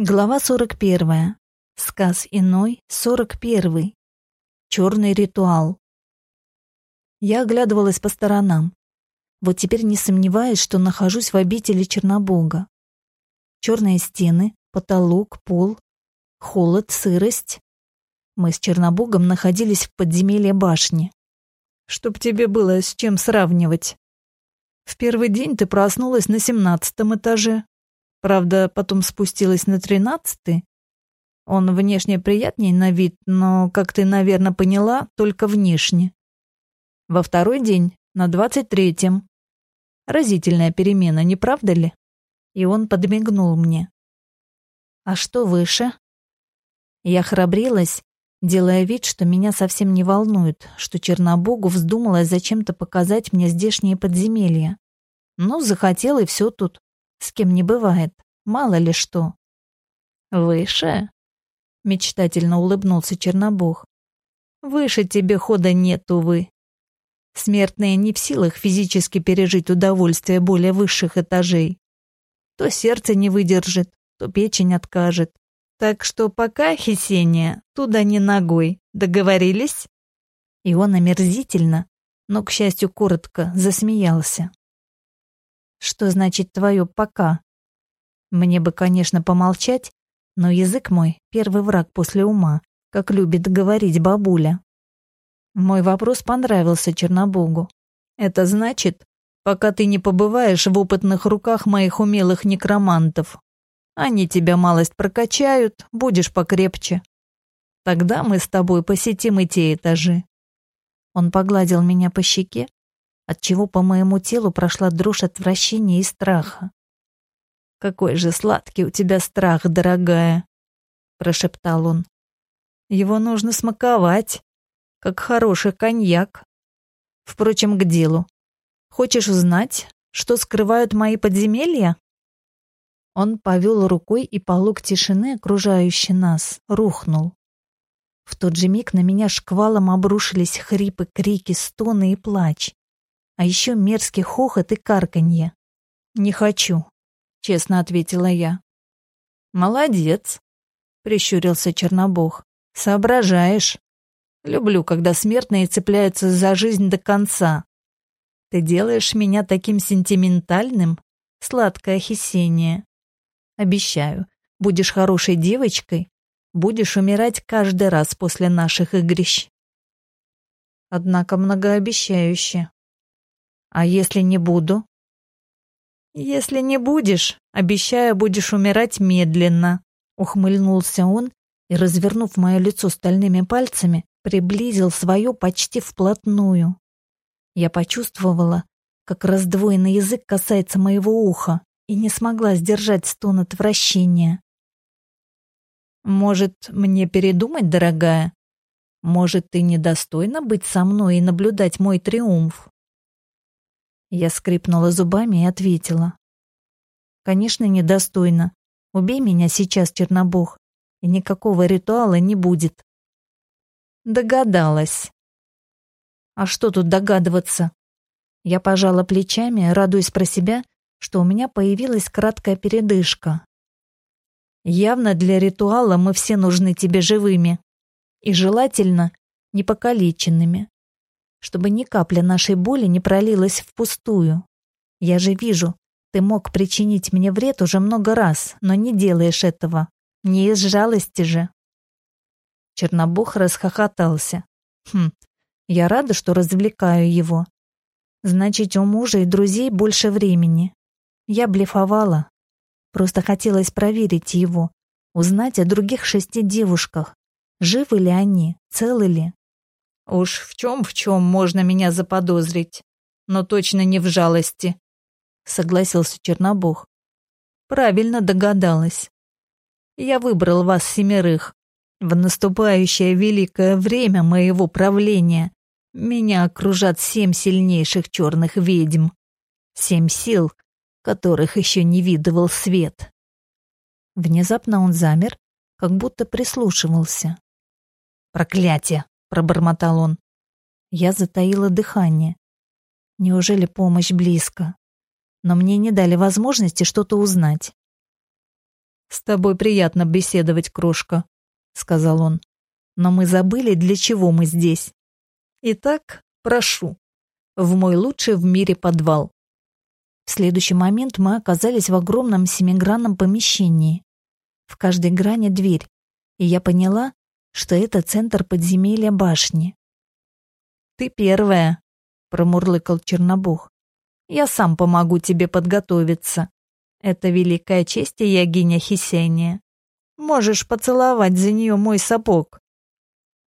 Глава 41. Сказ иной, 41. Черный ритуал. Я оглядывалась по сторонам. Вот теперь не сомневаюсь, что нахожусь в обители Чернобога. Черные стены, потолок, пол, холод, сырость. Мы с Чернобогом находились в подземелье башни. Чтоб тебе было с чем сравнивать. В первый день ты проснулась на семнадцатом этаже, Правда, потом спустилась на тринадцатый. Он внешне приятней на вид, но, как ты, наверное, поняла, только внешне. Во второй день, на двадцать третьем. Разительная перемена, не правда ли? И он подмигнул мне. А что выше? Я храбрилась, делая вид, что меня совсем не волнует, что Чернобогу вздумалось зачем-то показать мне здешние подземелья. Ну, захотел и все тут. С кем не бывает, мало ли что. Выше? Мечтательно улыбнулся Чернобог. Выше тебе хода нет, увы. Смертные не в силах физически пережить удовольствие более высших этажей. То сердце не выдержит, то печень откажет. Так что пока, Хесения, туда не ногой. Договорились? И он омерзительно, но, к счастью, коротко засмеялся. Что значит твое «пока»? Мне бы, конечно, помолчать, но язык мой — первый враг после ума, как любит говорить бабуля. Мой вопрос понравился Чернобогу. Это значит, пока ты не побываешь в опытных руках моих умелых некромантов. Они тебя малость прокачают, будешь покрепче. Тогда мы с тобой посетим и те этажи. Он погладил меня по щеке, отчего по моему телу прошла дрожь отвращения и страха. «Какой же сладкий у тебя страх, дорогая!» — прошептал он. «Его нужно смаковать, как хороший коньяк. Впрочем, к делу. Хочешь узнать, что скрывают мои подземелья?» Он повел рукой, и полог тишины, окружающий нас, рухнул. В тот же миг на меня шквалом обрушились хрипы, крики, стоны и плач. А еще мерзкий хохот и карканье. «Не хочу», — честно ответила я. «Молодец», — прищурился Чернобог. «Соображаешь. Люблю, когда смертные цепляются за жизнь до конца. Ты делаешь меня таким сентиментальным, сладкое хисение. Обещаю, будешь хорошей девочкой, будешь умирать каждый раз после наших игрищ». Однако многообещающе. А если не буду? Если не будешь, обещаю, будешь умирать медленно, ухмыльнулся он и, развернув мое лицо стальными пальцами, приблизил свое почти вплотную. Я почувствовала, как раздвоенный язык касается моего уха, и не смогла сдержать стон отвращения. «Может, мне передумать, дорогая? Может, ты недостойна быть со мной и наблюдать мой триумф?» Я скрипнула зубами и ответила. Конечно, недостойно. Убей меня сейчас, Чернобог, и никакого ритуала не будет. Догадалась. А что тут догадываться? Я пожала плечами, радуясь про себя, что у меня появилась краткая передышка. Явно для ритуала мы все нужны тебе живыми. И желательно непокалеченными чтобы ни капля нашей боли не пролилась впустую. Я же вижу, ты мог причинить мне вред уже много раз, но не делаешь этого. Не из жалости же. Чернобог расхохотался. Хм, я рада, что развлекаю его. Значит, у мужа и друзей больше времени. Я блефовала. Просто хотелось проверить его, узнать о других шести девушках. Живы ли они, целы ли? Уж в чем в чем можно меня заподозрить, но точно не в жалости, согласился Чернобог. Правильно догадалась. Я выбрал вас семерых. В наступающее великое время моего правления меня окружат семь сильнейших черных ведьм. Семь сил, которых еще не видывал свет. Внезапно он замер, как будто прислушивался. Проклятие! Пробормотал он. Я затаила дыхание. Неужели помощь близко? Но мне не дали возможности что-то узнать. «С тобой приятно беседовать, крошка», — сказал он. «Но мы забыли, для чего мы здесь. Итак, прошу, в мой лучший в мире подвал». В следующий момент мы оказались в огромном семигранном помещении. В каждой грани дверь, и я поняла, что это центр подземелья башни. «Ты первая», — промурлыкал Чернобог. «Я сам помогу тебе подготовиться. Это великая честь ягиня Хисения. Можешь поцеловать за нее мой сапог».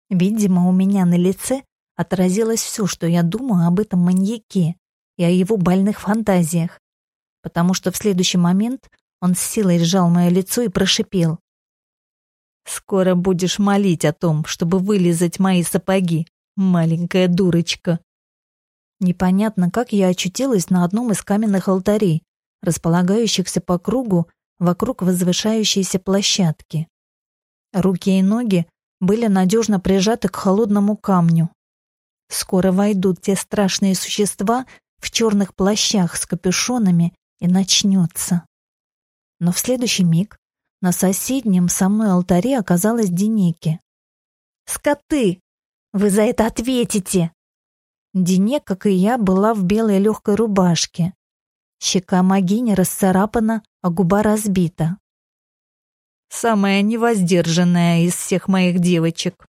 Видимо, у меня на лице отразилось все, что я думаю об этом маньяке и о его больных фантазиях, потому что в следующий момент он с силой сжал мое лицо и прошипел. Скоро будешь молить о том, чтобы вылизать мои сапоги, маленькая дурочка. Непонятно, как я очутилась на одном из каменных алтарей, располагающихся по кругу вокруг возвышающейся площадки. Руки и ноги были надежно прижаты к холодному камню. Скоро войдут те страшные существа в черных плащах с капюшонами и начнется. Но в следующий миг на соседнем со мной алтаре оказалась Денеки. «Скоты! Вы за это ответите!» Денек, как и я, была в белой легкой рубашке. Щека Магини расцарапана, а губа разбита. «Самая невоздержанная из всех моих девочек!»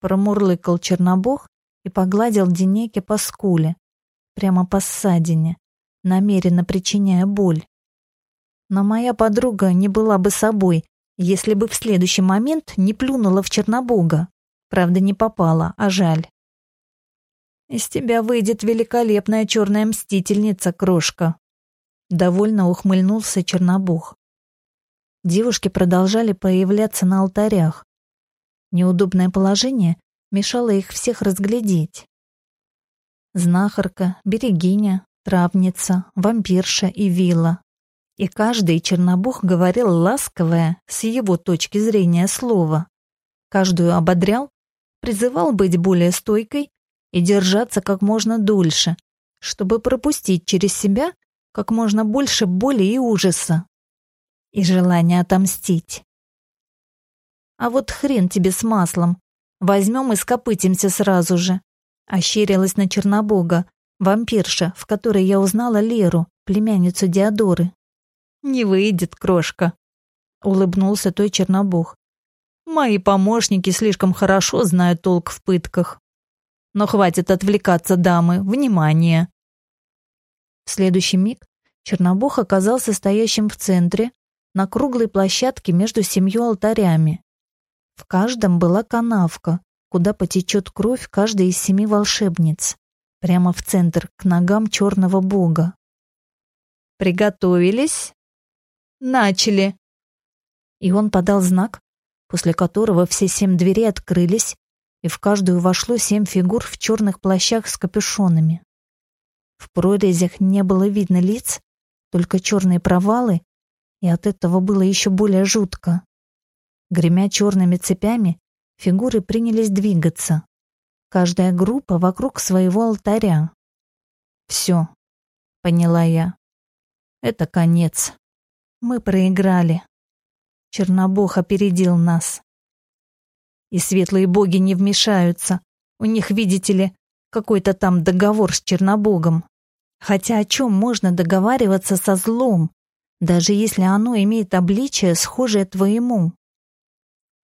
Промурлыкал Чернобог и погладил Денеке по скуле, прямо по ссадине, намеренно причиняя боль. Но моя подруга не была бы собой, если бы в следующий момент не плюнула в Чернобога. Правда, не попала, а жаль. «Из тебя выйдет великолепная черная мстительница, крошка», — довольно ухмыльнулся Чернобог. Девушки продолжали появляться на алтарях. Неудобное положение мешало их всех разглядеть. Знахарка, берегиня, травница, вампирша и вилла и каждый чернобог говорил ласковое, с его точки зрения, слово. Каждую ободрял, призывал быть более стойкой и держаться как можно дольше, чтобы пропустить через себя как можно больше боли и ужаса. И желания отомстить. А вот хрен тебе с маслом. Возьмем и скопытимся сразу же. Ощерилась на Чернобога, вампирша, в которой я узнала Леру, племянницу Диодоры. «Не выйдет, крошка», — улыбнулся той чернобог. «Мои помощники слишком хорошо знают толк в пытках. Но хватит отвлекаться, дамы, внимание!» В следующий миг Чернобог оказался стоящим в центре, на круглой площадке между семью алтарями. В каждом была канавка, куда потечет кровь каждой из семи волшебниц, прямо в центр, к ногам черного бога. «Приготовились?» Начали!» И он подал знак, после которого все семь дверей открылись, и в каждую вошло семь фигур в черных плащах с капюшонами. В прорезях не было видно лиц, только черные провалы, и от этого было еще более жутко. Гремя черными цепями, фигуры принялись двигаться. Каждая группа вокруг своего алтаря. «Все», — поняла я. «Это конец». Мы проиграли. Чернобог опередил нас. И светлые боги не вмешаются. У них, видите ли, какой-то там договор с Чернобогом. Хотя о чем можно договариваться со злом, даже если оно имеет обличие, схожее твоему?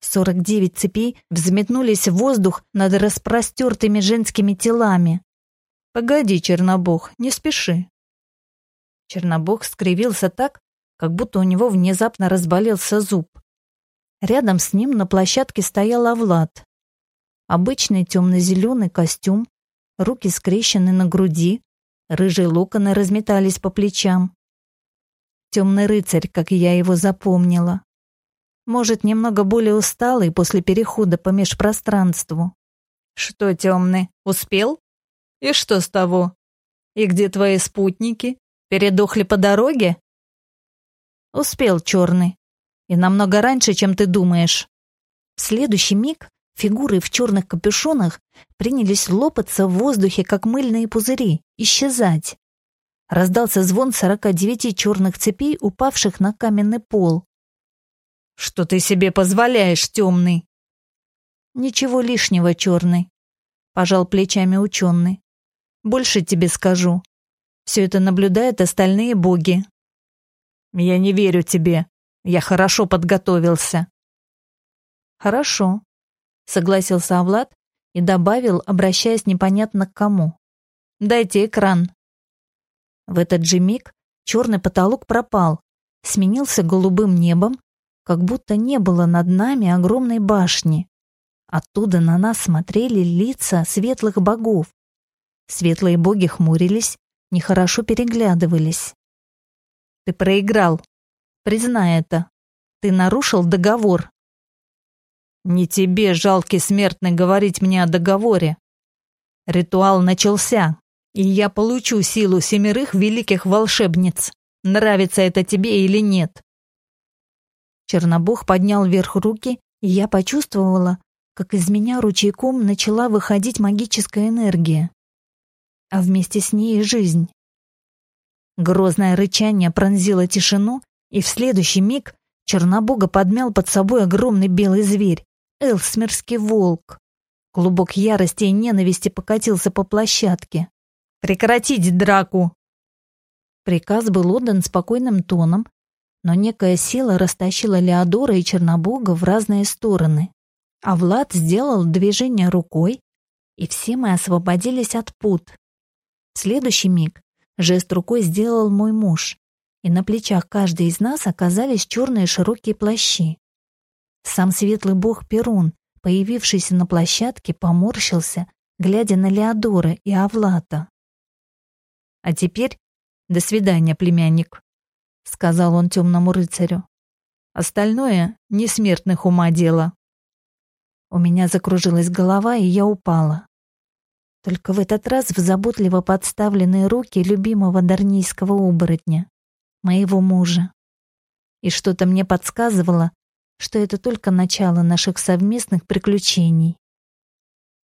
Сорок девять цепей взметнулись в воздух над распростертыми женскими телами. «Погоди, Чернобог, не спеши». Чернобог скривился так, как будто у него внезапно разболелся зуб. Рядом с ним на площадке стоял Авлад. Обычный темно-зеленый костюм, руки скрещены на груди, рыжие локоны разметались по плечам. Темный рыцарь, как я его запомнила. Может, немного более усталый после перехода по межпространству. Что, темный, успел? И что с того? И где твои спутники? Передохли по дороге? Успел, черный. И намного раньше, чем ты думаешь. В следующий миг фигуры в черных капюшонах принялись лопаться в воздухе, как мыльные пузыри, исчезать. Раздался звон сорока девяти черных цепей, упавших на каменный пол. Что ты себе позволяешь, темный? Ничего лишнего, черный. Пожал плечами ученый. Больше тебе скажу. Все это наблюдают остальные боги. Я не верю тебе. Я хорошо подготовился. Хорошо, согласился Авлад и добавил, обращаясь непонятно к кому. Дайте экран. В этот же миг черный потолок пропал, сменился голубым небом, как будто не было над нами огромной башни. Оттуда на нас смотрели лица светлых богов. Светлые боги хмурились, нехорошо переглядывались. Ты проиграл. Признай это. Ты нарушил договор. Не тебе, жалкий смертный, говорить мне о договоре. Ритуал начался, и я получу силу семерых великих волшебниц. Нравится это тебе или нет? Чернобог поднял вверх руки, и я почувствовала, как из меня ручейком начала выходить магическая энергия, а вместе с ней и жизнь. Грозное рычание пронзило тишину, и в следующий миг Чернобога подмял под собой огромный белый зверь, элсмерский волк. Клубок ярости и ненависти покатился по площадке. «Прекратить драку!» Приказ был отдан спокойным тоном, но некая сила растащила Леодора и Чернобога в разные стороны. А Влад сделал движение рукой, и все мы освободились от пут. В следующий миг жест рукой сделал мой муж, и на плечах каждой из нас оказались черные широкие плащи. Сам светлый бог Перун, появившийся на площадке, поморщился, глядя на Леодора и Авлата. «А теперь до свидания, племянник», — сказал он темному рыцарю. «Остальное — несмертных ума дело». У меня закружилась голова, и я упала. Только в этот раз в заботливо подставленные руки любимого дарнийского оборотня, моего мужа. И что-то мне подсказывало, что это только начало наших совместных приключений.